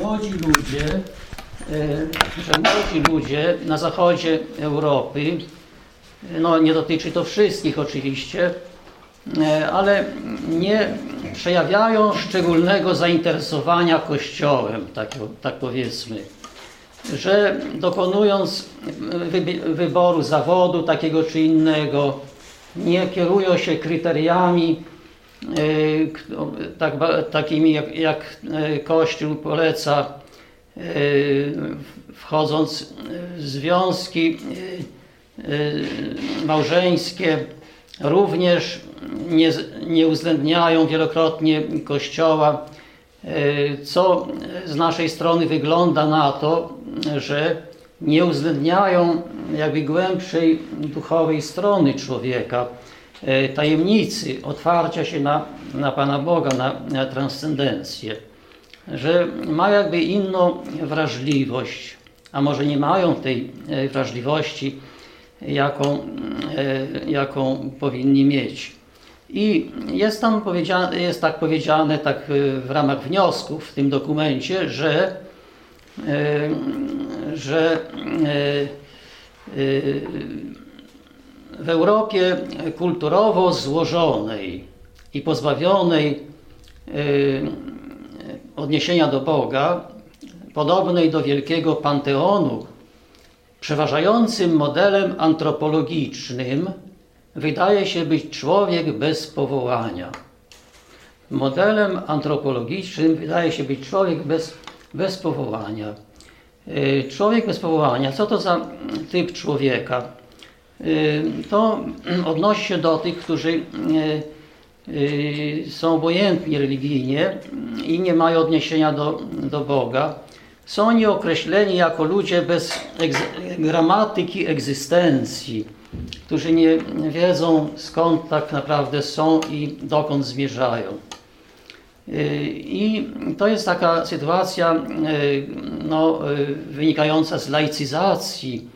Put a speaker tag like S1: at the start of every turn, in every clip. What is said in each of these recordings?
S1: młodzi ludzie, że młodzi ludzie na zachodzie Europy, no nie dotyczy to wszystkich oczywiście, ale nie przejawiają szczególnego zainteresowania Kościołem, tak, tak powiedzmy. Że dokonując wyboru zawodu takiego czy innego, nie kierują się kryteriami e, tak, takimi, jak, jak e, Kościół poleca, e, wchodząc w związki małżeńskie, również nie, nie uwzględniają wielokrotnie Kościoła, co z naszej strony wygląda na to, że nie uwzględniają jakby głębszej duchowej strony człowieka, tajemnicy otwarcia się na, na Pana Boga, na, na transcendencję, że ma jakby inną wrażliwość, a może nie mają tej e, wrażliwości, jaką, e, jaką powinni mieć. I jest tam powiedziane, jest tak powiedziane, tak w ramach wniosków w tym dokumencie, że że w Europie kulturowo złożonej i pozbawionej odniesienia do Boga, podobnej do wielkiego panteonu, przeważającym modelem antropologicznym wydaje się być człowiek bez powołania. Modelem antropologicznym wydaje się być człowiek bez bez powołania. E, człowiek bez powołania, co to za typ człowieka? E, to odnosi się do tych, którzy e, są obojętni religijnie i nie mają odniesienia do, do Boga. Są oni określeni jako ludzie bez gramatyki egzystencji, którzy nie wiedzą skąd tak naprawdę są i dokąd zmierzają. I to jest taka sytuacja no, wynikająca z laicyzacji,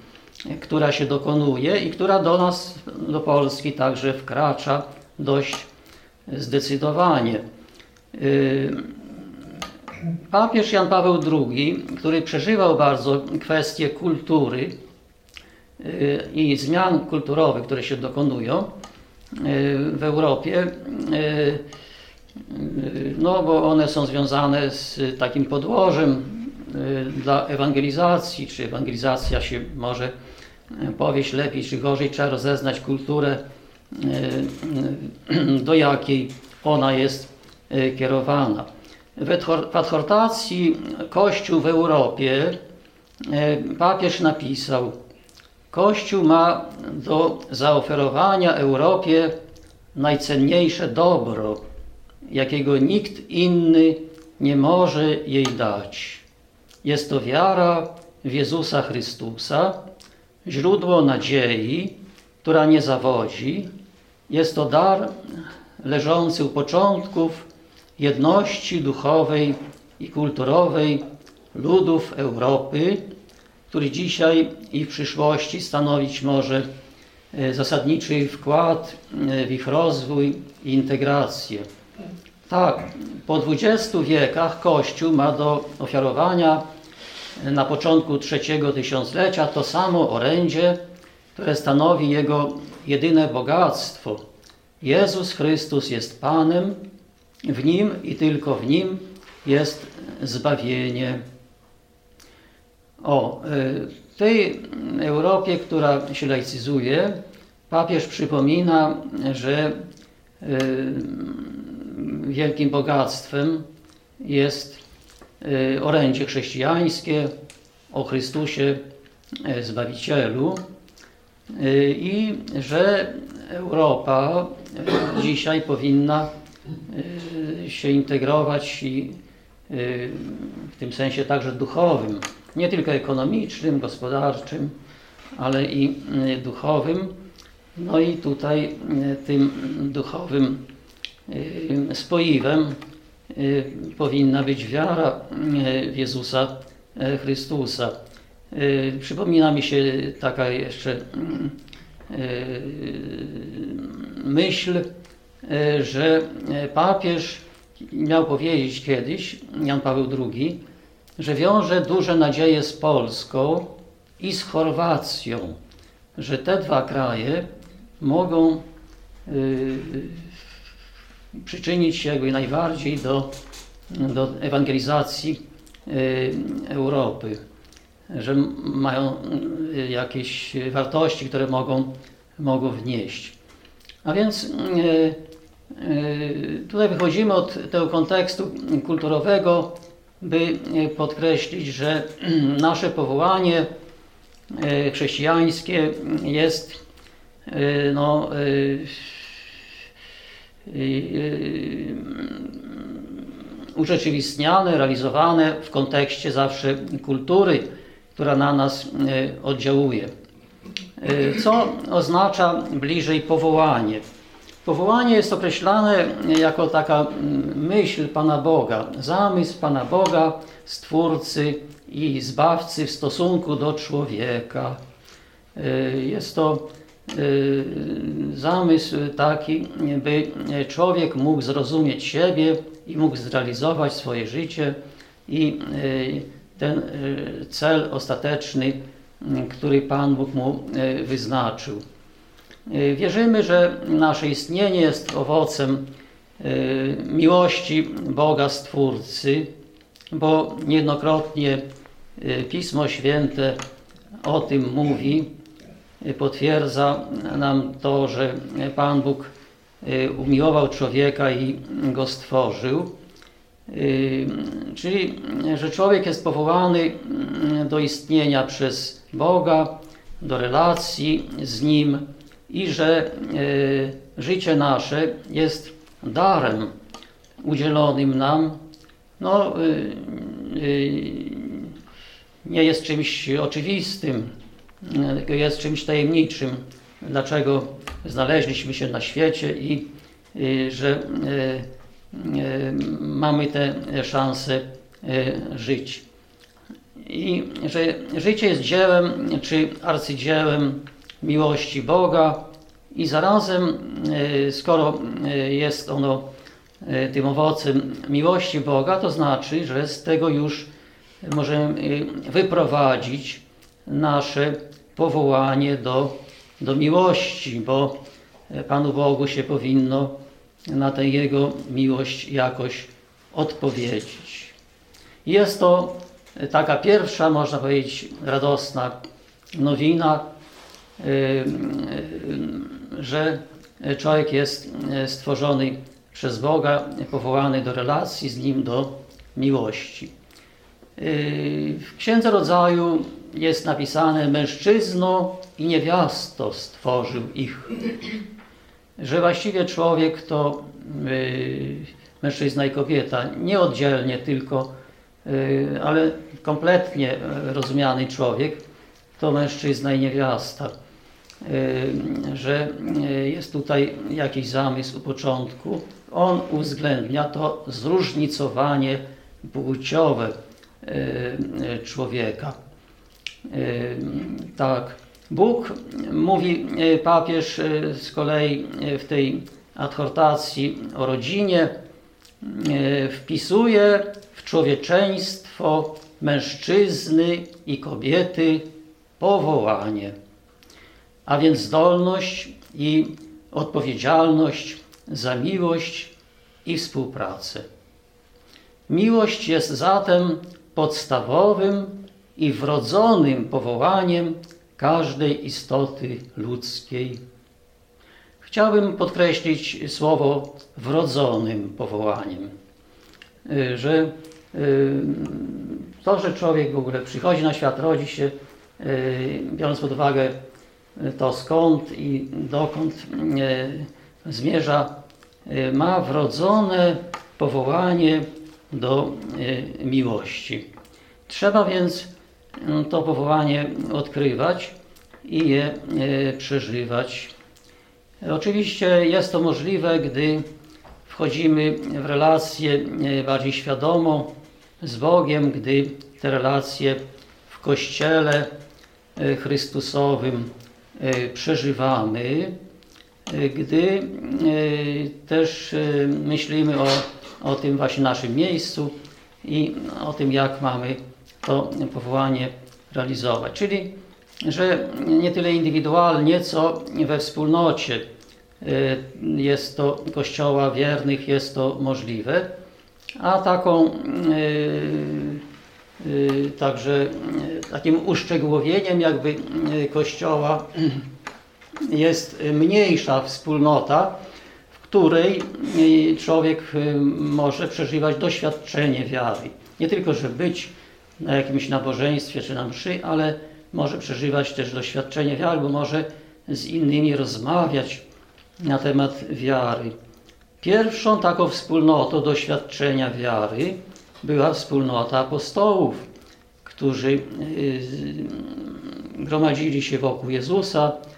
S1: która się dokonuje i która do nas, do Polski także wkracza dość zdecydowanie. Papież Jan Paweł II, który przeżywał bardzo kwestie kultury i zmian kulturowych, które się dokonują w Europie, no bo one są związane z takim podłożem y, dla ewangelizacji, czy ewangelizacja się może y, powieść lepiej czy gorzej, trzeba rozeznać kulturę, y, do jakiej ona jest kierowana. W adhortacji Kościół w Europie papież napisał Kościół ma do zaoferowania Europie najcenniejsze dobro, jakiego nikt inny nie może jej dać. Jest to wiara w Jezusa Chrystusa, źródło nadziei, która nie zawodzi. Jest to dar leżący u początków jedności duchowej i kulturowej ludów Europy, który dzisiaj i w przyszłości stanowić może e, zasadniczy wkład e, w ich rozwój i integrację. Tak, po 20 wiekach Kościół ma do ofiarowania na początku trzeciego tysiąclecia to samo orędzie, które stanowi jego jedyne bogactwo. Jezus Chrystus jest Panem, w Nim i tylko w Nim jest zbawienie. O, w tej Europie, która się laicyzuje, papież przypomina, że wielkim bogactwem jest orędzie chrześcijańskie o Chrystusie e, Zbawicielu e, i że Europa dzisiaj powinna się integrować i w tym sensie także duchowym, nie tylko ekonomicznym, gospodarczym, ale i duchowym. No i tutaj tym duchowym spoiwem y, powinna być wiara y, w Jezusa y, Chrystusa. Przypomina mi się taka jeszcze myśl, że papież miał powiedzieć kiedyś, Jan Paweł II, że wiąże duże nadzieje z Polską i z Chorwacją, że te dwa kraje mogą y, przyczynić się jakby najbardziej do, do ewangelizacji y, Europy, że mają y, jakieś wartości, które mogą, mogą wnieść. A więc tutaj wychodzimy od tego kontekstu kulturowego, by podkreślić, że nasze powołanie chrześcijańskie jest no, urzeczywistniane, realizowane w kontekście zawsze kultury, która na nas oddziałuje. Co oznacza bliżej powołanie? Powołanie jest określane jako taka myśl Pana Boga, zamysł Pana Boga, Stwórcy i Zbawcy w stosunku do człowieka. Jest to Y, zamysł taki, by człowiek mógł zrozumieć siebie i mógł zrealizować swoje życie i y, ten y, cel ostateczny, który Pan Bóg mu wyznaczył. Wierzymy, że nasze istnienie jest owocem miłości Boga Stwórcy, bo niejednokrotnie Pismo Święte o tym mówi, potwierdza nam to, że Pan Bóg y, umiłował człowieka i go stworzył. Y, czyli, że człowiek jest powołany y, do istnienia przez Boga, do relacji z Nim i że życie nasze jest darem udzielonym nam. No, nie jest czymś oczywistym, jest czymś tajemniczym, dlaczego znaleźliśmy się na świecie i że e, e, mamy te szanse e, żyć. I że życie jest dziełem czy arcydziełem miłości Boga i zarazem, skoro jest ono tym owocem miłości Boga, to znaczy, że z tego już możemy wyprowadzić nasze powołanie do, do miłości, bo Panu Bogu się powinno na tę Jego miłość jakoś odpowiedzieć. Jest to taka pierwsza, można powiedzieć, radosna nowina, że człowiek jest stworzony przez Boga, powołany do relacji z Nim, do miłości. W Księdze Rodzaju jest napisane mężczyzno i niewiasto stworzył ich. Że właściwie człowiek to yy, mężczyzna i kobieta, nie oddzielnie tylko, yy, ale kompletnie rozumiany człowiek to mężczyzna i niewiasta. Że jest tutaj jakiś zamysł u początku. On uwzględnia to zróżnicowanie płciowe człowieka. Tak. Bóg, mówi papież z kolei w tej adhortacji o rodzinie, wpisuje w człowieczeństwo mężczyzny i kobiety powołanie, a więc zdolność i odpowiedzialność za miłość i współpracę. Miłość jest zatem podstawowym i wrodzonym powołaniem każdej istoty ludzkiej. Chciałbym podkreślić słowo wrodzonym powołaniem, y, że y, to, że człowiek w ogóle przychodzi na świat, rodzi się, y, biorąc pod uwagę to skąd i dokąd zmierza, ma wrodzone powołanie do miłości. Trzeba więc no, to powołanie odkrywać i je e, przeżywać. Oczywiście jest to możliwe, gdy wchodzimy w relację e, bardziej świadomo z Bogiem, gdy te relacje w Kościele e, Chrystusowym przeżywamy, gdy też myślimy o, o tym właśnie naszym miejscu i o tym, jak mamy to powołanie realizować. Czyli, że nie tyle indywidualnie, co we wspólnocie jest to Kościoła wiernych, jest to możliwe. A taką także takim uszczegółowieniem jakby Kościoła jest mniejsza wspólnota, której człowiek może przeżywać doświadczenie wiary. Nie tylko, że być na jakimś nabożeństwie czy na mszy, ale może przeżywać też doświadczenie wiary, bo może z innymi rozmawiać na temat wiary. Pierwszą taką wspólnotą doświadczenia wiary była wspólnota apostołów, którzy y, gromadzili się wokół Jezusa, y,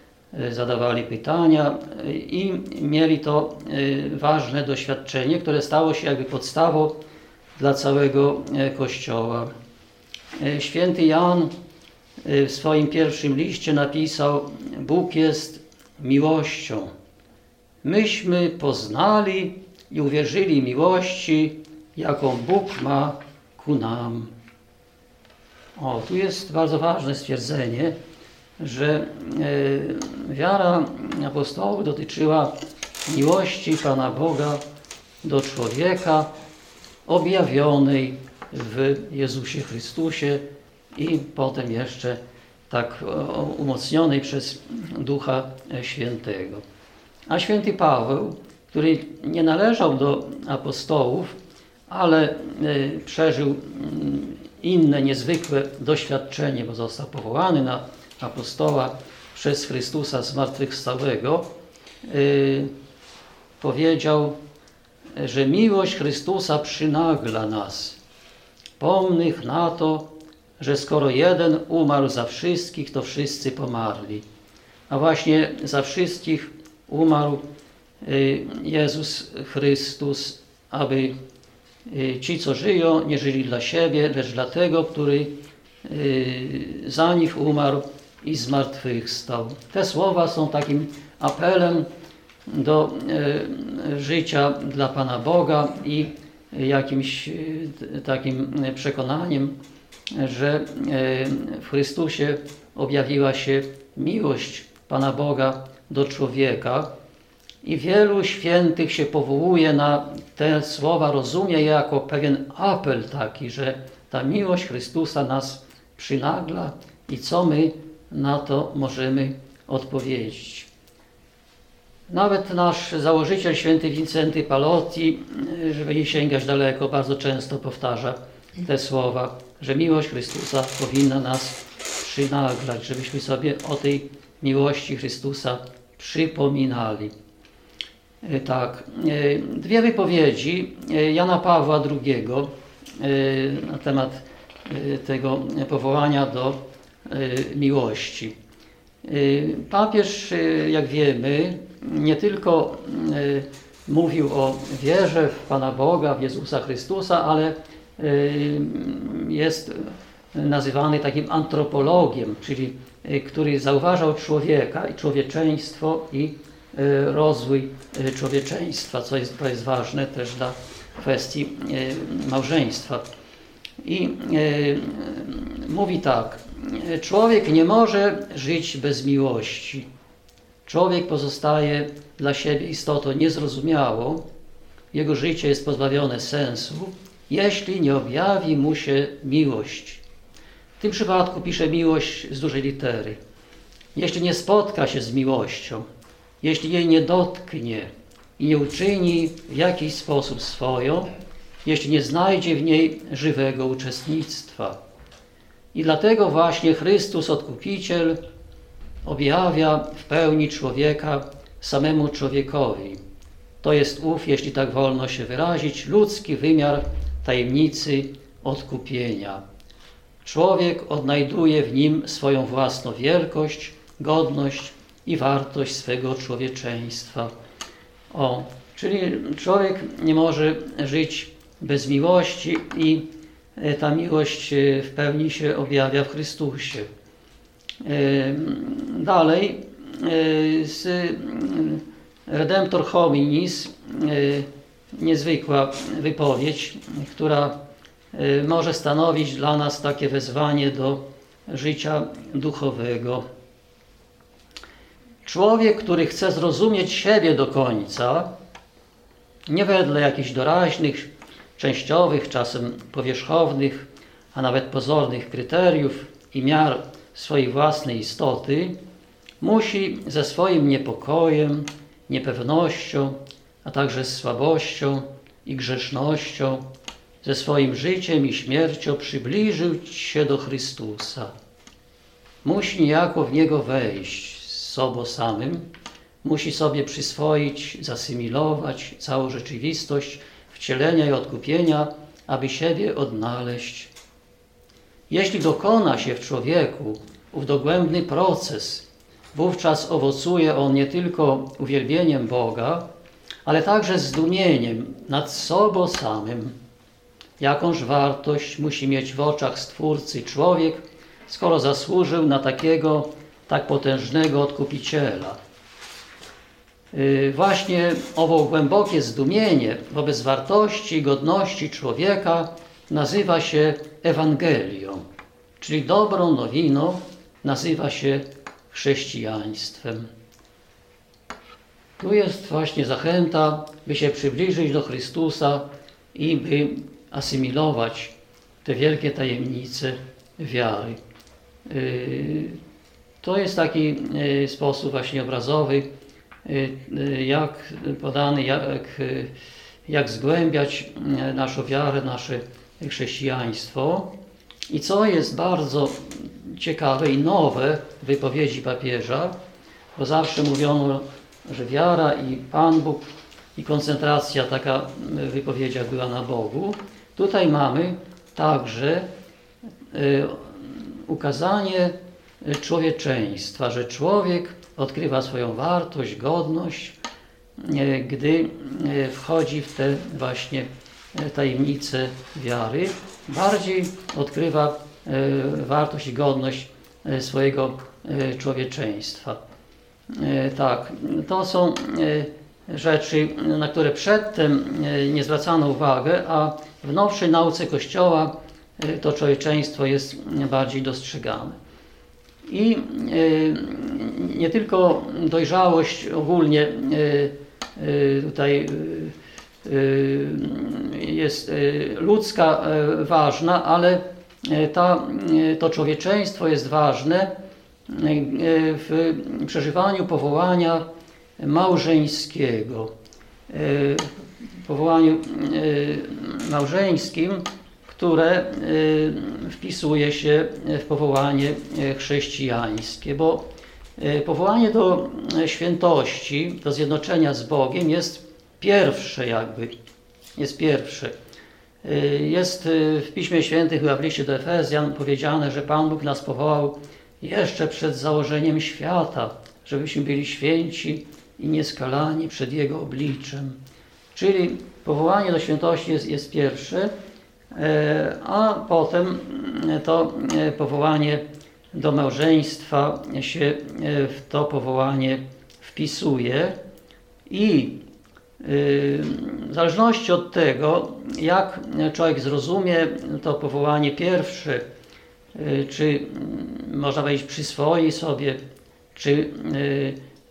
S1: zadawali pytania y, i mieli to ważne doświadczenie, które stało się jakby podstawą dla całego Kościoła. Święty Jan w swoim pierwszym liście napisał: Bóg jest miłością. Myśmy poznali i uwierzyli miłości, jaką Bóg ma ku nam. O, tu jest bardzo ważne stwierdzenie, że e, wiara apostołów dotyczyła miłości Pana Boga do człowieka objawionej w Jezusie Chrystusie i potem jeszcze tak umocnionej przez Ducha Świętego. A święty Paweł, który nie należał do apostołów, ale e, przeżył mm, inne niezwykłe doświadczenie, bo został powołany na apostoła przez Chrystusa zmartwychwstałego, e, powiedział, że miłość Chrystusa przynagla nas, pomnych na to, że skoro jeden umarł za wszystkich, to wszyscy pomarli. A właśnie za wszystkich umarł e, Jezus Chrystus, aby Y, ci, co żyją, nie żyli dla siebie, lecz dla tego, który y, za nich umarł i zmartwychwstał. Te słowa są takim apelem do y, życia dla Pana Boga i jakimś takim przekonaniem, że w Chrystusie objawiła się miłość Pana Boga do człowieka, i wielu świętych się powołuje na te słowa, rozumie je jako pewien apel taki, że ta miłość Chrystusa nas przynagla i co my na to możemy odpowiedzieć. Nawet nasz założyciel, święty Wincenty Palotti, żeby nie sięgać daleko, bardzo często powtarza te słowa, że miłość Chrystusa powinna nas przynaglać, żebyśmy sobie o tej miłości Chrystusa przypominali. E, tak, e, dwie wypowiedzi e, Jana Pawła II na temat tego powołania do miłości. Papież, jak wiemy, nie tylko mówił o wierze w Pana Boga, w Jezusa Chrystusa, ale jest nazywany takim antropologiem, czyli który zauważał człowieka i człowieczeństwo i rozwój człowieczeństwa, co jest, to jest ważne też dla kwestii małżeństwa. I mówi tak, człowiek nie może żyć bez miłości. Człowiek pozostaje dla siebie istotą niezrozumiałą, jego życie jest pozbawione sensu, jeśli nie objawi mu się miłość. W tym przypadku pisze miłość z dużej litery. Jeśli nie spotka się z miłością, jeśli jej nie dotknie i nie uczyni w jakiś sposób swoją, jeśli nie znajdzie w niej żywego uczestnictwa. I dlatego właśnie Chrystus Odkupiciel objawia w pełni człowieka samemu człowiekowi. To jest ów, jeśli tak wolno się wyrazić, ludzki wymiar tajemnicy odkupienia. Człowiek odnajduje w nim swoją własną wielkość, godność i wartość swego człowieczeństwa. O, czyli człowiek nie może żyć bez miłości i ta miłość e, w pełni się objawia w Chrystusie. E, dalej, z Redemptor Hominis niezwykła wypowiedź, która może stanowić dla nas takie wezwanie do życia duchowego. Człowiek, który chce zrozumieć siebie do końca, nie wedle jakichś doraźnych, częściowych, czasem powierzchownych, a nawet pozornych kryteriów i miar swojej własnej istoty, musi ze swoim niepokojem, niepewnością, a także z słabością i grzesznością, ze swoim życiem i śmiercią przybliżyć się do Chrystusa. Musi niejako w Niego wejść z sobą samym, musi sobie przyswoić, zasymilować całą rzeczywistość wcielenia i odkupienia, aby siebie odnaleźć. Jeśli dokona się w człowieku ów dogłębny proces, wówczas owocuje on nie tylko uwielbieniem Boga, ale także zdumieniem nad sobą samym. Jakąż wartość musi mieć w oczach Stwórcy człowiek, skoro zasłużył na takiego tak potężnego odkupiciela. Y, właśnie owo głębokie zdumienie wobec wartości i godności człowieka nazywa się Ewangelią, czyli dobrą nowiną nazywa się chrześcijaństwem. Tu jest właśnie zachęta, by się przybliżyć do Chrystusa i by asymilować te wielkie tajemnice wiary. Y, to jest taki y, sposób właśnie obrazowy, jak podany, jak, jak zgłębiać naszą wiarę, nasze chrześcijaństwo. I co jest bardzo ciekawe i nowe w wypowiedzi papieża, bo zawsze mówiono, że wiara i Pan Bóg i koncentracja taka w wypowiedziach była na Bogu. Tutaj mamy także ukazanie człowieczeństwa, że człowiek odkrywa swoją wartość, godność, e, gdy e, wchodzi w te właśnie e, tajemnice wiary, bardziej odkrywa wartość i godność swojego człowieczeństwa. Tak, to są rzeczy, na które przedtem nie zwracano uwagi, a w nowszej nauce Kościoła to człowieczeństwo jest bardziej dostrzegane. I e, nie tylko dojrzałość ogólnie e, e, tutaj jest ludzka ważna, ale ta, to człowieczeństwo jest ważne w przeżywaniu powołania małżeńskiego. W powołaniu małżeńskim które y, wpisuje się w powołanie y, chrześcijańskie, bo y, powołanie do świętości, do zjednoczenia z Bogiem jest pierwsze jakby, jest pierwsze. Jest w Piśmie Świętych, chyba w liście do Efezjan powiedziane, że Pan Bóg nas powołał jeszcze przed założeniem świata, żebyśmy byli święci i nieskalani przed Jego obliczem. Czyli powołanie do świętości jest, jest pierwsze, a potem e, to e, powołanie do małżeństwa się w to powołanie wpisuje i w zależności od tego, jak człowiek zrozumie to powołanie pierwsze, czy można powiedzieć przyswoi sobie, czy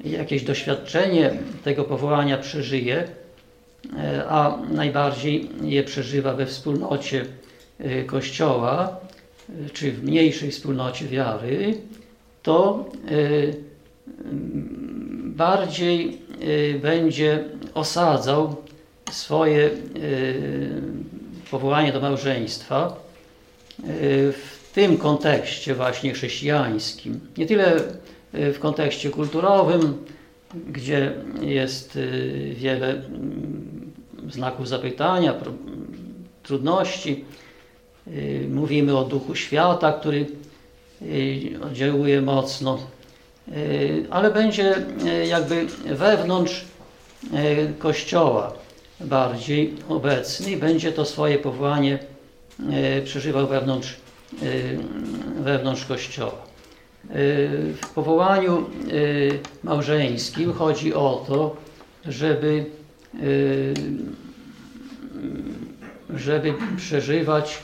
S1: jakieś doświadczenie tego powołania przeżyje, E, a najbardziej je przeżywa we wspólnocie e, Kościoła, e, czy w mniejszej wspólnocie wiary, to bardziej będzie osadzał swoje powołanie do małżeństwa w tym kontekście właśnie chrześcijańskim. Nie tyle w kontekście kulturowym, gdzie jest wiele znaków zapytania, trudności. Y, mówimy o duchu świata, który y, oddziałuje mocno, y, ale będzie jakby wewnątrz Kościoła bardziej obecny i będzie to swoje powołanie przeżywał wewnątrz, wewnątrz Kościoła. W powołaniu małżeńskim chodzi o to, żeby żeby przeżywać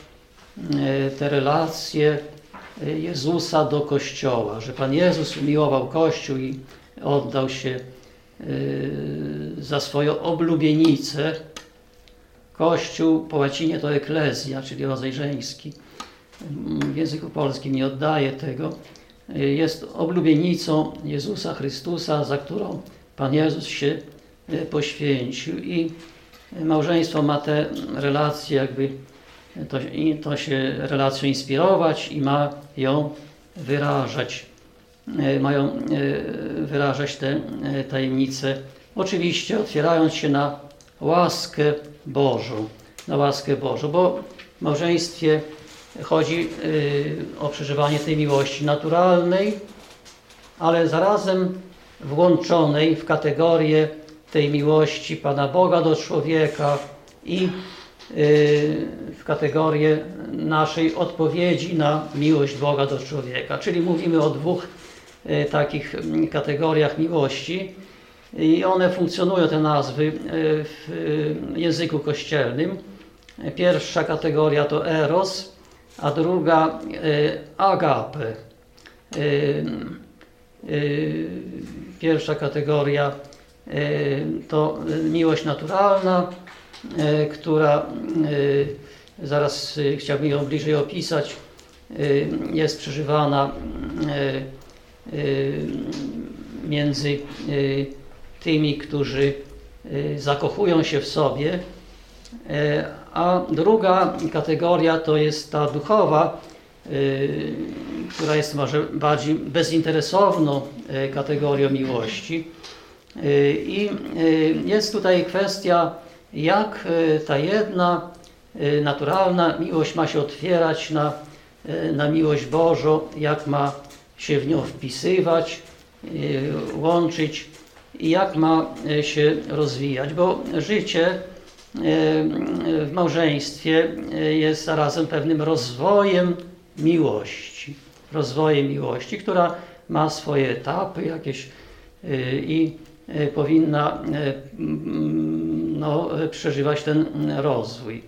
S1: te relacje Jezusa do Kościoła, że Pan Jezus umiłował Kościół i oddał się za swoją oblubienicę. Kościół po łacinie to eklezja, czyli rodzaj żeński. W języku polskim nie oddaje tego. Jest oblubienicą Jezusa Chrystusa, za którą Pan Jezus się poświęcił i małżeństwo ma te relacje jakby to, to się relacją inspirować i ma ją wyrażać. Mają wyrażać te tajemnice, oczywiście otwierając się na łaskę Bożą, na łaskę Bożą, bo w małżeństwie chodzi o przeżywanie tej miłości naturalnej, ale zarazem włączonej w kategorię tej miłości Pana Boga do człowieka i w kategorię naszej odpowiedzi na miłość Boga do człowieka. Czyli mówimy o dwóch takich kategoriach miłości i one funkcjonują, te nazwy, w języku kościelnym. Pierwsza kategoria to eros, a druga agape. Pierwsza kategoria to miłość naturalna, która zaraz chciałbym ją bliżej opisać, jest przeżywana między tymi, którzy zakochują się w sobie, a druga kategoria to jest ta duchowa, która jest może bardziej bezinteresowną kategorią miłości. I jest tutaj kwestia, jak ta jedna naturalna miłość ma się otwierać na, na miłość Bożą, jak ma się w nią wpisywać, łączyć i jak ma się rozwijać, bo życie w małżeństwie jest zarazem pewnym rozwojem miłości, rozwojem miłości, która ma swoje etapy jakieś i powinna no, przeżywać ten rozwój.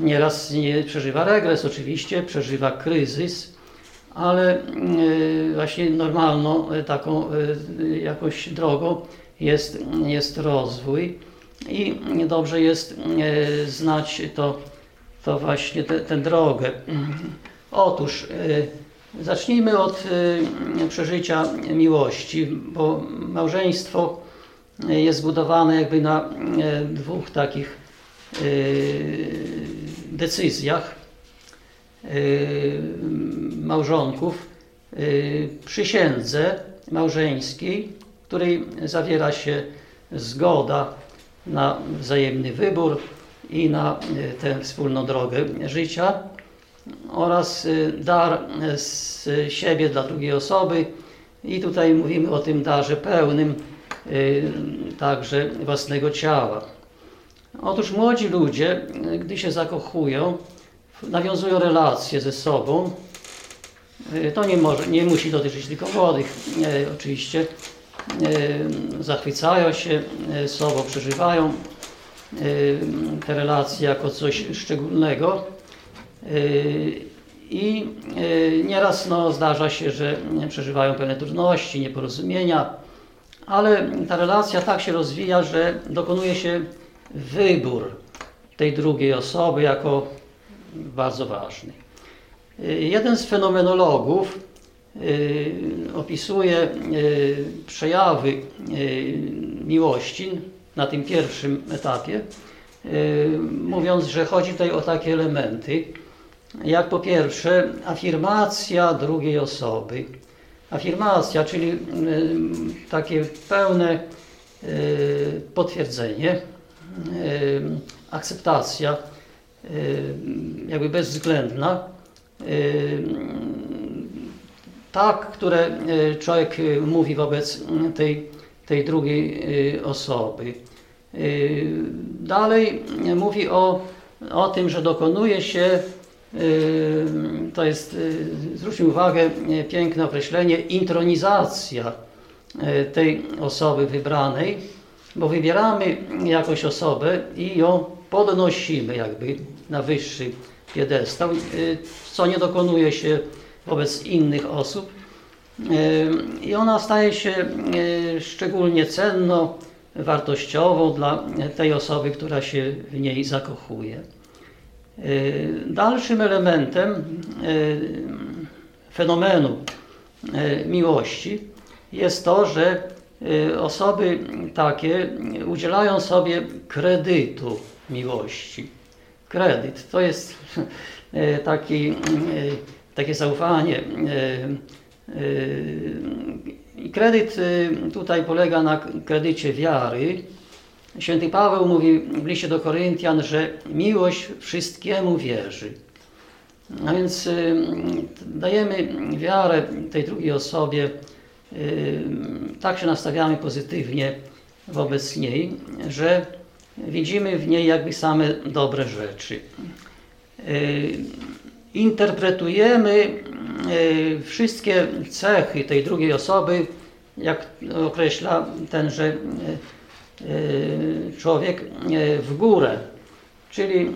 S1: Nieraz nie przeżywa regres, oczywiście, przeżywa kryzys, ale właśnie normalną taką jakąś drogą jest, jest rozwój i dobrze jest znać to, to właśnie tę drogę. Otóż zacznijmy od przeżycia miłości, bo małżeństwo jest zbudowane jakby na dwóch takich decyzjach małżonków, przysiędze małżeńskiej, w której zawiera się zgoda na wzajemny wybór i na tę wspólną drogę życia oraz dar z siebie dla drugiej osoby. I tutaj mówimy o tym darze pełnym także własnego ciała. Otóż młodzi ludzie, gdy się zakochują, nawiązują relacje ze sobą. To nie, może, nie musi dotyczyć tylko młodych, oczywiście. Zachwycają się sobą, przeżywają te relacje jako coś szczególnego. I nieraz no, zdarza się, że przeżywają pewne trudności, nieporozumienia, ale ta relacja tak się rozwija, że dokonuje się wybór tej drugiej osoby jako bardzo ważny. Jeden z fenomenologów opisuje przejawy miłości na tym pierwszym etapie, mówiąc, że chodzi tutaj o takie elementy, jak po pierwsze afirmacja drugiej osoby. Afirmacja, czyli takie pełne potwierdzenie, akceptacja, jakby bezwzględna, tak, które człowiek mówi wobec tej, tej drugiej osoby. Dalej mówi o, o tym, że dokonuje się, to jest, zwróćmy uwagę, piękne określenie, intronizacja tej osoby wybranej, bo wybieramy jakąś osobę i ją podnosimy jakby na wyższy piedestał, co nie dokonuje się wobec innych osób. I ona staje się szczególnie cenną, wartościową dla tej osoby, która się w niej zakochuje. Dalszym elementem fenomenu miłości jest to, że osoby takie udzielają sobie kredytu miłości. Kredyt to jest taki, takie zaufanie. Kredyt tutaj polega na kredycie wiary. Święty Paweł mówi w liście do Koryntian, że miłość wszystkiemu wierzy. A więc dajemy wiarę tej drugiej osobie, tak się nastawiamy pozytywnie wobec niej, że widzimy w niej jakby same dobre rzeczy. Interpretujemy wszystkie cechy tej drugiej osoby, jak określa tenże człowiek, w górę, czyli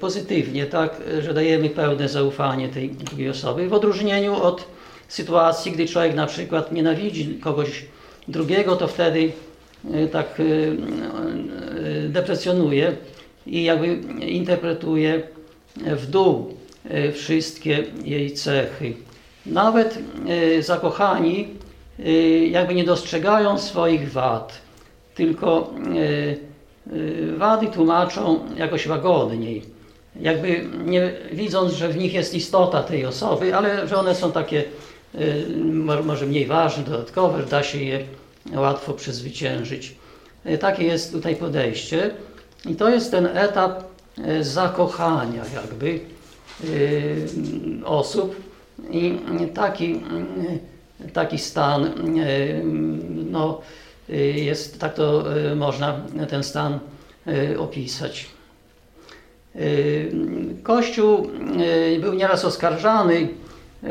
S1: pozytywnie, tak, że dajemy pełne zaufanie tej drugiej osoby, w odróżnieniu od sytuacji, gdy człowiek na przykład nienawidzi kogoś drugiego, to wtedy tak deprecjonuje i jakby interpretuje w dół wszystkie jej cechy. Nawet zakochani jakby nie dostrzegają swoich wad, tylko wady tłumaczą jakoś łagodniej, jakby nie widząc, że w nich jest istota tej osoby, ale że one są takie może mniej ważne, dodatkowe, da się je łatwo przezwyciężyć. Takie jest tutaj podejście. I to jest ten etap zakochania jakby osób. I taki, taki stan no, jest, tak to można ten stan opisać. Kościół był nieraz oskarżany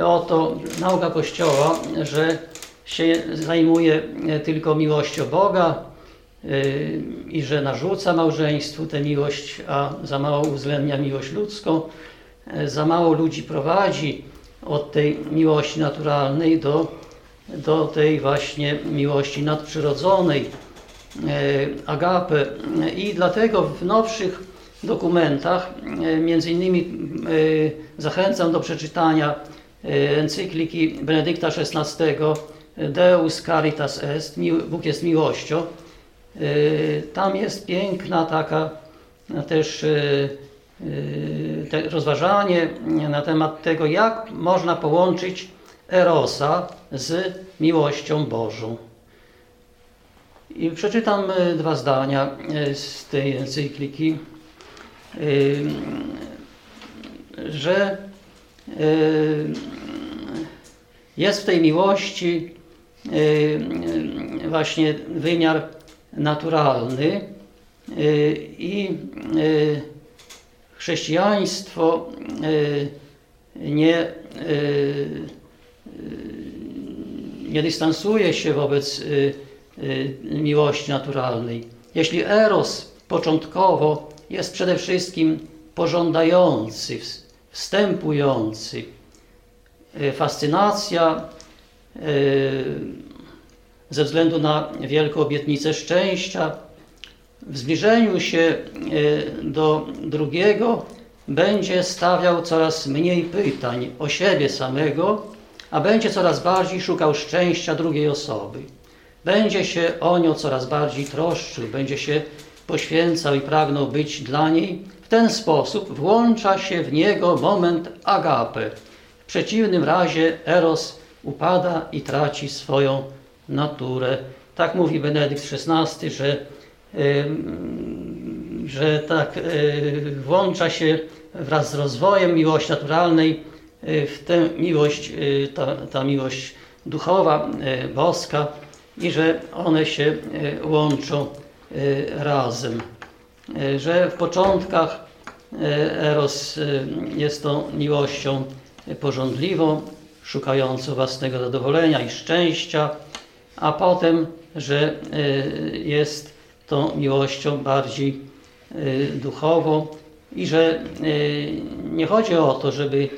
S1: o to, nauka Kościoła, że się zajmuje tylko miłością Boga i że narzuca małżeństwu tę miłość, a za mało uwzględnia miłość ludzką, za mało ludzi prowadzi od tej miłości naturalnej do, do tej właśnie miłości nadprzyrodzonej, agape. I dlatego w nowszych dokumentach, między innymi zachęcam do przeczytania encykliki Benedykta XVI Deus Caritas Est, Bóg jest miłością. Tam jest piękna taka też te rozważanie na temat tego, jak można połączyć Erosa z miłością Bożą. I przeczytam dwa zdania z tej encykliki, że jest w tej miłości właśnie wymiar naturalny i chrześcijaństwo nie, nie dystansuje się wobec miłości naturalnej. Jeśli eros początkowo jest przede wszystkim pożądający, wstępujący, fascynacja ze względu na wielką obietnicę szczęścia, w zbliżeniu się do drugiego będzie stawiał coraz mniej pytań o siebie samego, a będzie coraz bardziej szukał szczęścia drugiej osoby. Będzie się o nią coraz bardziej troszczył, będzie się poświęcał i pragnął być dla niej. W ten sposób włącza się w niego moment agape. W przeciwnym razie eros upada i traci swoją naturę. Tak mówi Benedykt XVI, że, że tak włącza się wraz z rozwojem miłości naturalnej w tę miłość, ta, ta miłość duchowa, boska i że one się łączą razem. Że w początkach Eros jest to miłością porządliwą, szukającą własnego zadowolenia i szczęścia, a potem, że jest tą miłością bardziej duchową i że nie chodzi o to, żeby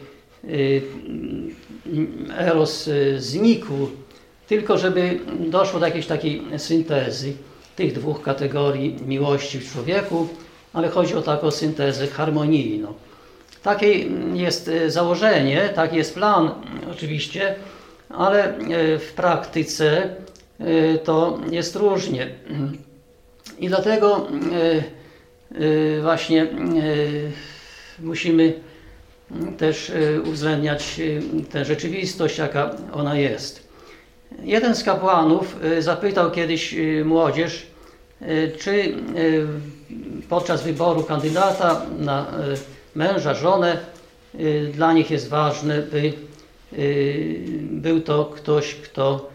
S1: eros znikł, tylko żeby doszło do jakiejś takiej syntezy tych dwóch kategorii miłości w człowieku, ale chodzi o taką syntezę harmonijną. Takie jest założenie, taki jest plan oczywiście, ale w praktyce to jest różnie. I dlatego właśnie musimy też uwzględniać tę rzeczywistość, jaka ona jest. Jeden z kapłanów zapytał kiedyś młodzież, czy podczas wyboru kandydata na męża, żonę, dla nich jest ważne, by był to ktoś, kto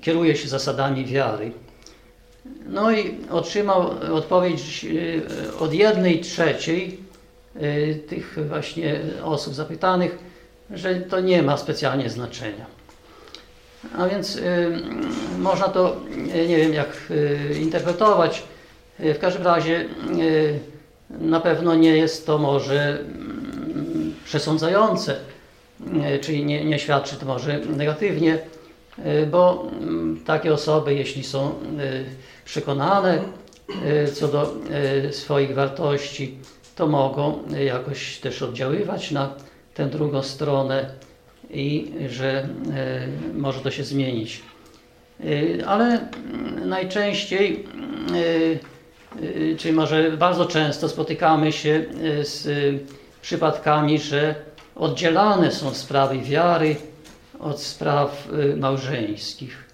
S1: kieruje się zasadami wiary. No i otrzymał odpowiedź od jednej trzeciej tych właśnie osób zapytanych, że to nie ma specjalnie znaczenia. A więc y, można to, nie wiem jak y, interpretować, w każdym razie y, na pewno nie jest to może mm, przesądzające, czyli nie, nie świadczy to może negatywnie, bo mm, takie osoby, jeśli są przekonane co do swoich wartości, to mogą jakoś też oddziaływać na tę drugą stronę i że e, może to się zmienić. E, ale mm, najczęściej, e, czyli może bardzo często spotykamy się z przypadkami, że oddzielane są sprawy wiary od spraw małżeńskich.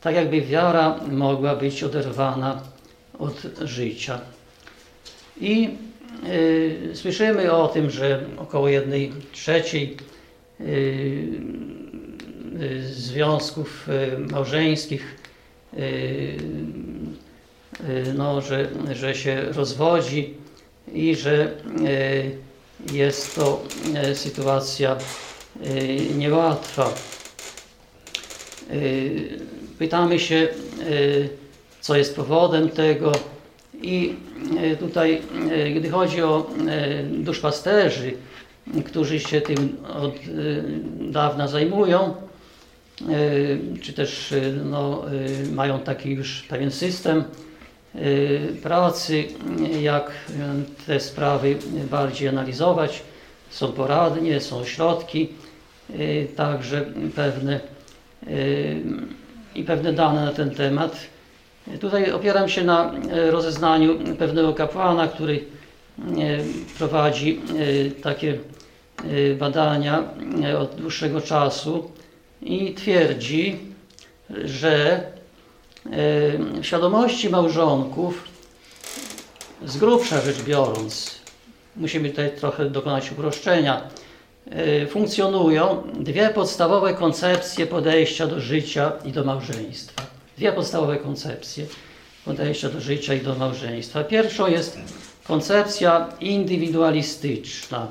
S1: Tak jakby wiara mogła być oderwana od życia. I słyszymy o tym, że około jednej trzeciej Y, y, związków y, małżeńskich, no, że, że się rozwodzi i że jest to sytuacja niełatwa. Pytamy się, co jest powodem tego i tutaj, gdy chodzi o duszpasterzy, którzy się tym od dawna zajmują, czy też no, mają taki już pewien system pracy, jak te sprawy bardziej analizować. Są poradnie, są środki, także pewne i pewne dane na ten temat. Tutaj opieram się na rozeznaniu pewnego kapłana, który prowadzi takie Y, badania od dłuższego czasu i twierdzi, że w świadomości małżonków, z grubsza rzecz biorąc, musimy tutaj trochę dokonać uproszczenia, funkcjonują dwie podstawowe koncepcje podejścia do życia i do małżeństwa. Dwie podstawowe koncepcje. Podejścia do życia i do małżeństwa. Pierwszą jest koncepcja indywidualistyczna,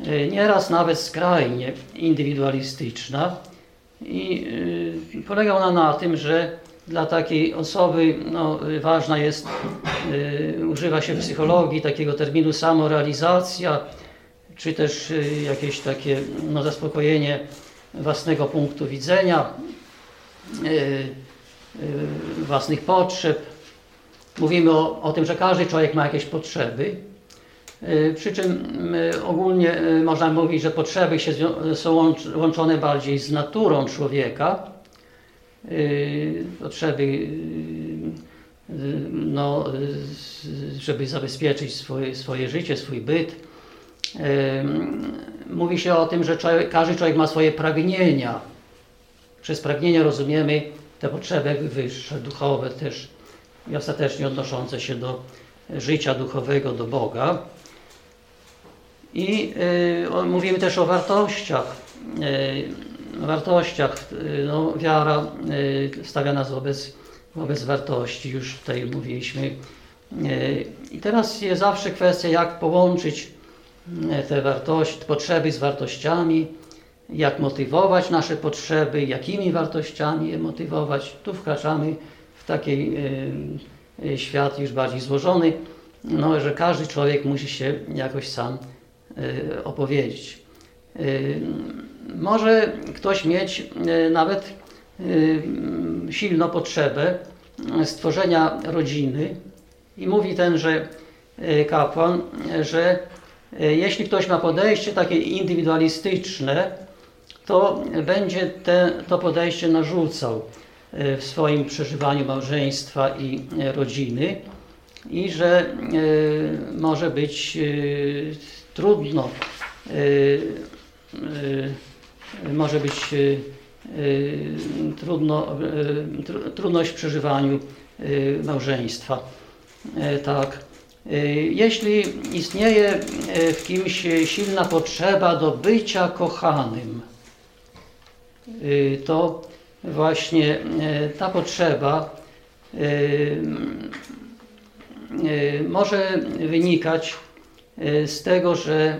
S1: E, nieraz nawet skrajnie indywidualistyczna. I y, polega ona na tym, że dla takiej osoby no, ważna jest, y, używa się w psychologii takiego terminu samorealizacja, czy też jakieś takie no, zaspokojenie własnego punktu widzenia, własnych potrzeb. Mówimy o, o tym, że każdy człowiek ma jakieś potrzeby, E, przy czym ogólnie e, można mówić, że potrzeby się są łączone bardziej z naturą człowieka. Potrzeby, no, żeby zabezpieczyć swoje, swoje życie, swój byt. Mówi się o tym, że człowiek, każdy człowiek ma swoje pragnienia. Przez pragnienia rozumiemy te potrzeby wyższe, duchowe też i ostatecznie odnoszące się do życia duchowego, do Boga. I y, mówimy też o wartościach. Y, wartościach. Y, no, wiara y, stawia nas wobec, wobec wartości, już tutaj mówiliśmy. Y, I teraz jest zawsze kwestia, jak połączyć y, te wartości, potrzeby z wartościami, jak motywować nasze potrzeby, jakimi wartościami je motywować. Tu wkraczamy w taki świat już bardziej złożony no, że każdy człowiek musi się jakoś sam opowiedzieć. Może ktoś mieć nawet silną potrzebę stworzenia rodziny i mówi tenże kapłan, że jeśli ktoś ma podejście takie indywidualistyczne, to będzie te, to podejście narzucał w swoim przeżywaniu małżeństwa i rodziny i że może być trudno, może być trudno, trudność w przeżywaniu małżeństwa. Tak. Jeśli istnieje w kimś silna potrzeba do bycia kochanym, to właśnie ta potrzeba może wynikać z tego, że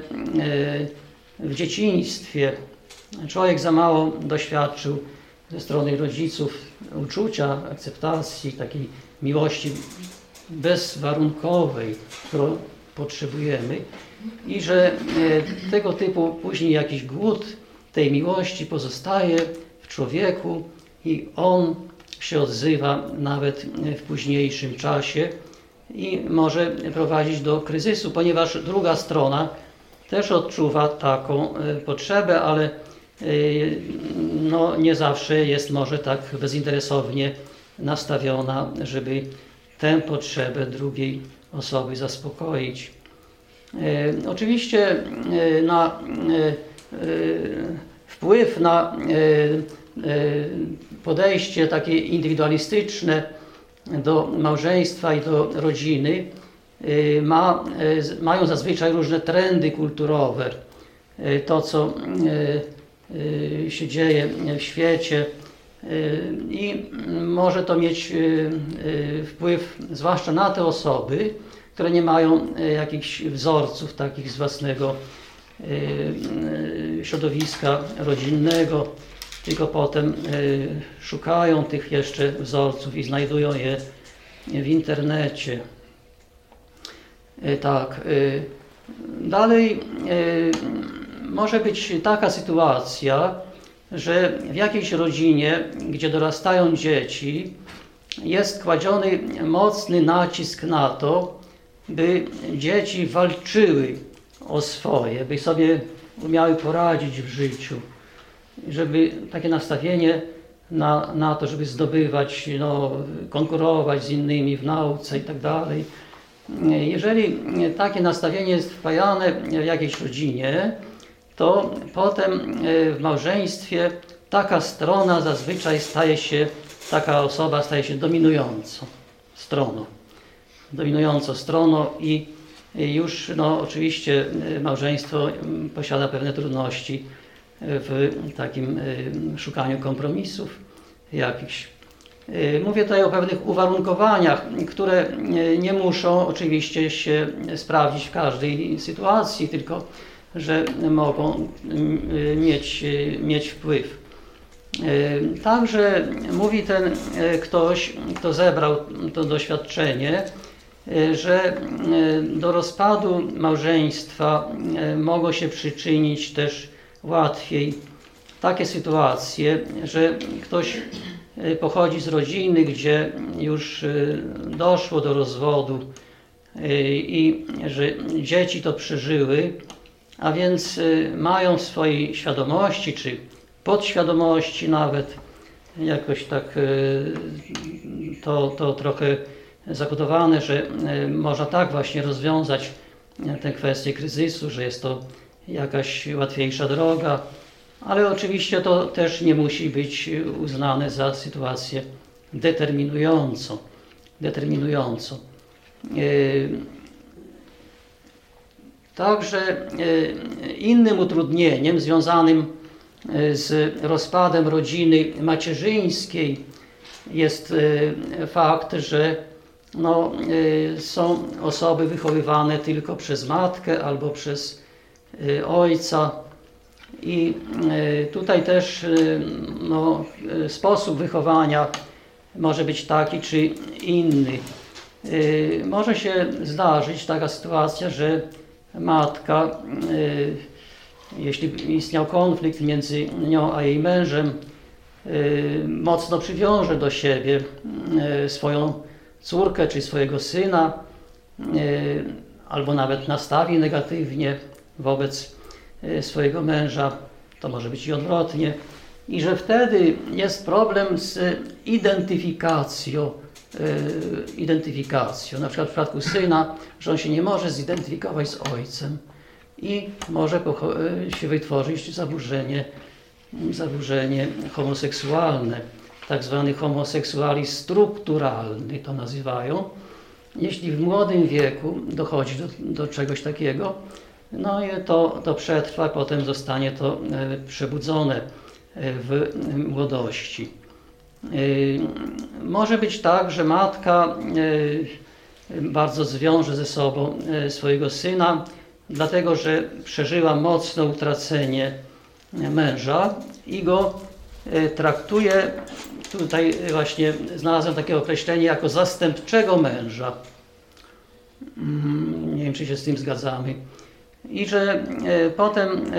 S1: w dzieciństwie człowiek za mało doświadczył ze strony rodziców uczucia, akceptacji, takiej miłości bezwarunkowej, którą potrzebujemy i że tego typu później jakiś głód tej miłości pozostaje w człowieku i on się odzywa nawet w późniejszym czasie i może prowadzić do kryzysu, ponieważ druga strona też odczuwa taką potrzebę, ale no, nie zawsze jest może tak bezinteresownie nastawiona, żeby tę potrzebę drugiej osoby zaspokoić. E, oczywiście e, na e, wpływ na podejście takie indywidualistyczne do małżeństwa i do rodziny ma, mają zazwyczaj różne trendy kulturowe. To, co się dzieje w świecie, i może to mieć wpływ zwłaszcza na te osoby, które nie mają jakichś wzorców takich z własnego środowiska rodzinnego, tylko potem szukają tych jeszcze wzorców i znajdują je w internecie. Tak. Dalej może być taka sytuacja, że w jakiejś rodzinie, gdzie dorastają dzieci, jest kładziony mocny nacisk na to, by dzieci walczyły o swoje, by sobie umiały poradzić w życiu, żeby takie nastawienie na, na to, żeby zdobywać, no, konkurować z innymi w nauce i tak dalej. Jeżeli takie nastawienie jest wpajane w jakiejś rodzinie, to potem e, w małżeństwie taka strona zazwyczaj staje się, taka osoba staje się dominującą stroną. Dominującą stroną i już no, oczywiście e, małżeństwo posiada pewne trudności w takim szukaniu kompromisów jakichś. Mówię tutaj o pewnych uwarunkowaniach, które nie muszą oczywiście się sprawdzić w każdej sytuacji, tylko że mogą mieć, mieć wpływ. Także mówi ten ktoś, kto zebrał to doświadczenie, że do rozpadu małżeństwa mogą się przyczynić też łatwiej takie sytuacje, że ktoś pochodzi z rodziny, gdzie już doszło do rozwodu i że dzieci to przeżyły, a więc mają w swojej świadomości, czy podświadomości nawet, jakoś tak to, to trochę zakodowane, że y, można tak właśnie rozwiązać tę kwestię kryzysu, że jest to jakaś łatwiejsza droga, ale oczywiście to też nie musi być uznane za sytuację determinującą. determinującą. Także e, innym utrudnieniem związanym e, z rozpadem rodziny macierzyńskiej jest e, fakt, że no, są osoby wychowywane tylko przez matkę albo przez ojca. I tutaj też no, sposób wychowania może być taki czy inny. Może się zdarzyć taka sytuacja, że matka, jeśli istniał konflikt między nią a jej mężem, mocno przywiąże do siebie swoją córkę czy swojego syna, albo nawet nastawi negatywnie wobec swojego męża, to może być i odwrotnie, i że wtedy jest problem z identyfikacją, identyfikacją. Na przykład w przypadku syna, że on się nie może zidentyfikować z ojcem i może się wytworzyć zaburzenie, zaburzenie homoseksualne, tak zwany homoseksualizm strukturalny to nazywają. Jeśli w młodym wieku dochodzi do, do czegoś takiego, no i to, to przetrwa, potem zostanie to przebudzone w młodości. Może być tak, że matka bardzo zwiąże ze sobą swojego syna, dlatego że przeżyła mocne utracenie męża i go traktuje, tutaj właśnie znalazłem takie określenie, jako zastępczego męża. Nie wiem, czy się z tym zgadzamy. I że potem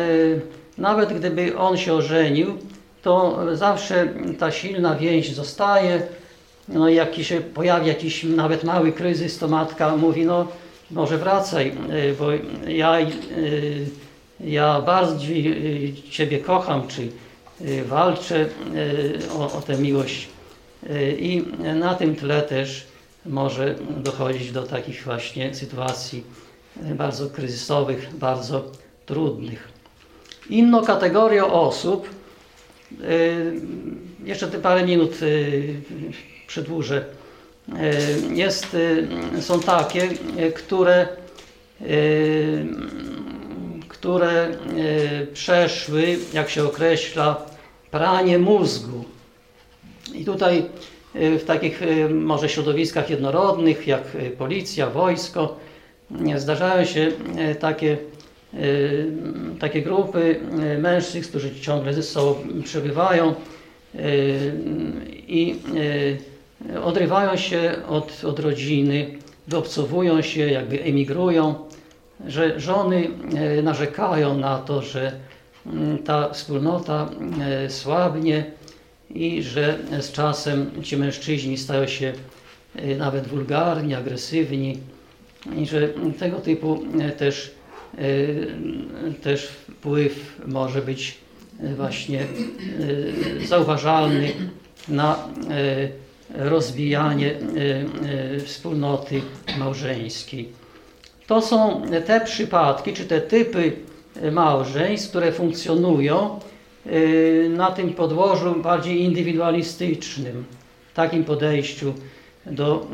S1: nawet gdyby on się ożenił, to zawsze ta silna więź zostaje. No i jak się pojawi jakiś nawet mały kryzys, to matka mówi, no może wracaj, y, bo ja, ja bardziej Ciebie kocham, czy walczę o, o tę miłość. I na tym tle też może dochodzić do takich właśnie sytuacji bardzo kryzysowych, bardzo trudnych. Inną kategorią osób, jeszcze te parę minut przedłużę, jest, są takie, które, które przeszły, jak się określa, pranie mózgu. I tutaj w takich może środowiskach jednorodnych, jak policja, wojsko, zdarzają się takie Y, takie grupy y, mężczyzn, którzy ciągle ze sobą przebywają y, i odrywają się od, od rodziny, wyobcowują się, jakby emigrują, że żony narzekają na to, że ta wspólnota słabnie i że z czasem ci mężczyźni stają się nawet wulgarni, agresywni i że tego typu też Y, też wpływ może być właśnie zauważalny na rozwijanie wspólnoty małżeńskiej. To są te przypadki, czy te typy małżeństw, które funkcjonują na tym podłożu bardziej indywidualistycznym, takim podejściu do,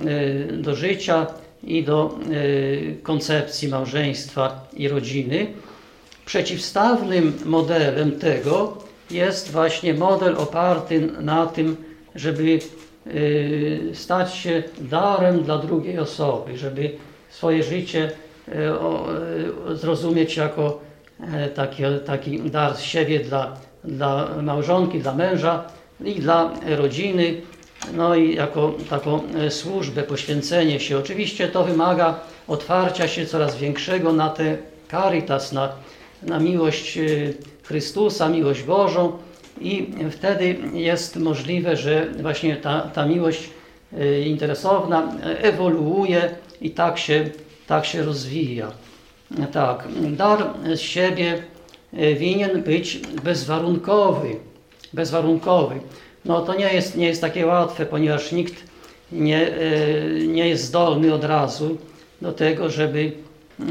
S1: do życia, i do koncepcji małżeństwa i rodziny. Przeciwstawnym modelem tego jest właśnie model oparty na tym, żeby stać się darem dla drugiej osoby, żeby swoje życie zrozumieć jako taki, taki dar z siebie dla, dla małżonki, dla męża i dla rodziny, no i jako taką e, służbę, poświęcenie się. Oczywiście to wymaga otwarcia się coraz większego na te caritas, na, na miłość e, Chrystusa, miłość Bożą i wtedy jest możliwe, że właśnie ta, ta miłość e, interesowna ewoluuje i tak się, tak się rozwija. Tak, dar z siebie winien być bezwarunkowy, bezwarunkowy. No to nie jest, nie jest takie łatwe, ponieważ nikt nie, e, nie jest zdolny od razu do tego, żeby e,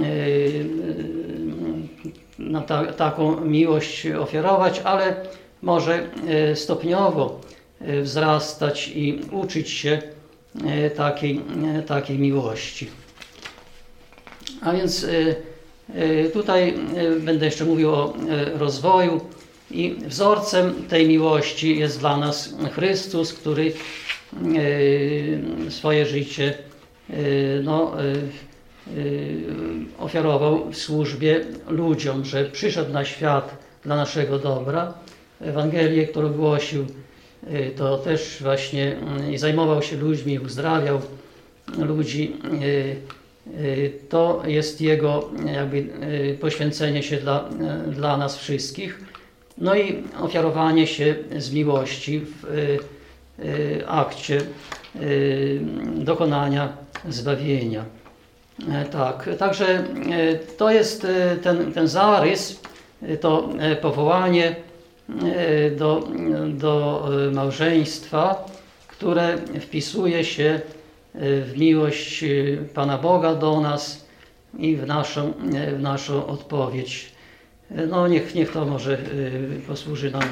S1: na ta, taką miłość ofiarować, ale może e, stopniowo wzrastać i uczyć się takiej, takiej miłości. A więc tutaj będę jeszcze mówił o rozwoju i wzorcem tej miłości jest dla nas Chrystus, który swoje życie no, ofiarował w służbie ludziom, że przyszedł na świat dla naszego dobra. Ewangelię, którą głosił, to też właśnie zajmował się ludźmi, uzdrawiał ludzi, y, y, to jest Jego jakby y, poświęcenie się dla, y, dla nas wszystkich. No i ofiarowanie się z miłości w y, y, akcie y, dokonania zbawienia. E, Tak, także to jest ten, ten zarys, to e, powołanie do, do małżeństwa, które wpisuje się e, w miłość e, Pana Boga do nas i w naszą, e, w naszą odpowiedź. No niech, niech to może e, posłuży nam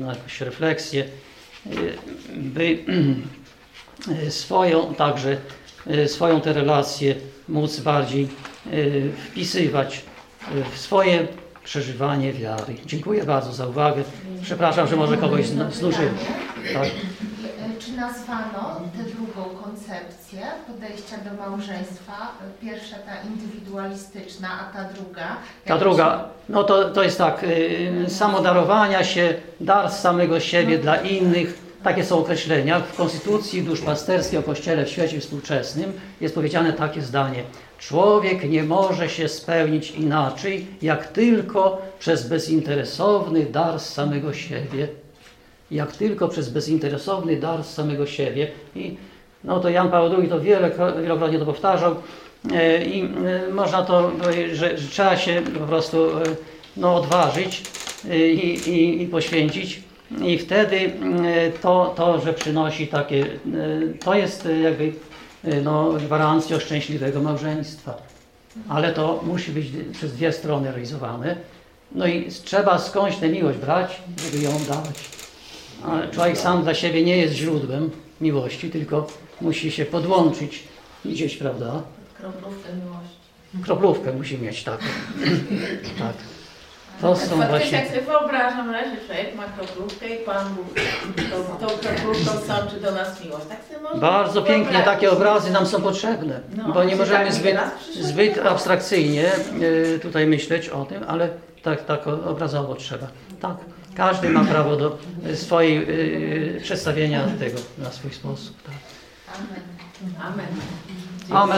S1: na, jakąś refleksję, by swoją także swoją tę relację móc bardziej wpisywać w swoje przeżywanie wiary. Dziękuję bardzo za uwagę. Przepraszam, że może kogoś znużyłem. Tak.
S2: Nazwano tę drugą koncepcję podejścia do małżeństwa? Pierwsza ta indywidualistyczna, a ta druga?
S1: Ta druga, no to, to jest tak, y, samodarowania się, dar z samego siebie dla innych. Takie są określenia. W Konstytucji duszpasterskiej o Kościele w świecie współczesnym jest powiedziane takie zdanie. Człowiek nie może się spełnić inaczej, jak tylko przez bezinteresowny dar z samego siebie. Jak tylko przez bezinteresowny dar z samego siebie. I no to Jan Paweł II to wiele, wielokrotnie to powtarzał. E, I e, można to że, że trzeba się po prostu e, no, odważyć i, i, i poświęcić. I wtedy to, to, że przynosi takie, to jest jakby no, gwarancją szczęśliwego małżeństwa. Ale to musi być przez dwie strony realizowane. No i trzeba skądś tę miłość brać, żeby ją dawać. Człowiek sam dla siebie nie jest źródłem miłości, tylko musi się podłączyć gdzieś, prawda?
S3: Kroplówkę miłości.
S1: Kroplówkę musi mieć taką. tak. To są
S3: Faktycznie,
S1: właśnie.
S3: jak sobie wyobrażam, razie człowiek ma kroplówkę i Pan Bóg tą, tą kroplówką sączy do nas miłość. Tak sobie można
S1: Bardzo pięknie
S3: wyobrazić.
S1: takie obrazy nam są potrzebne,
S3: No,
S1: bo nie możemy
S3: tak
S1: zbyt, zbyt abstrakcyjnie y, tutaj myśleć o tym, ale tak, tak obrazowo trzeba. Tak. Każdy ma prawo do y, swojej y, przedstawienia tego na swój sposób. Tak.
S2: Amen.
S3: Amen.
S1: Amen.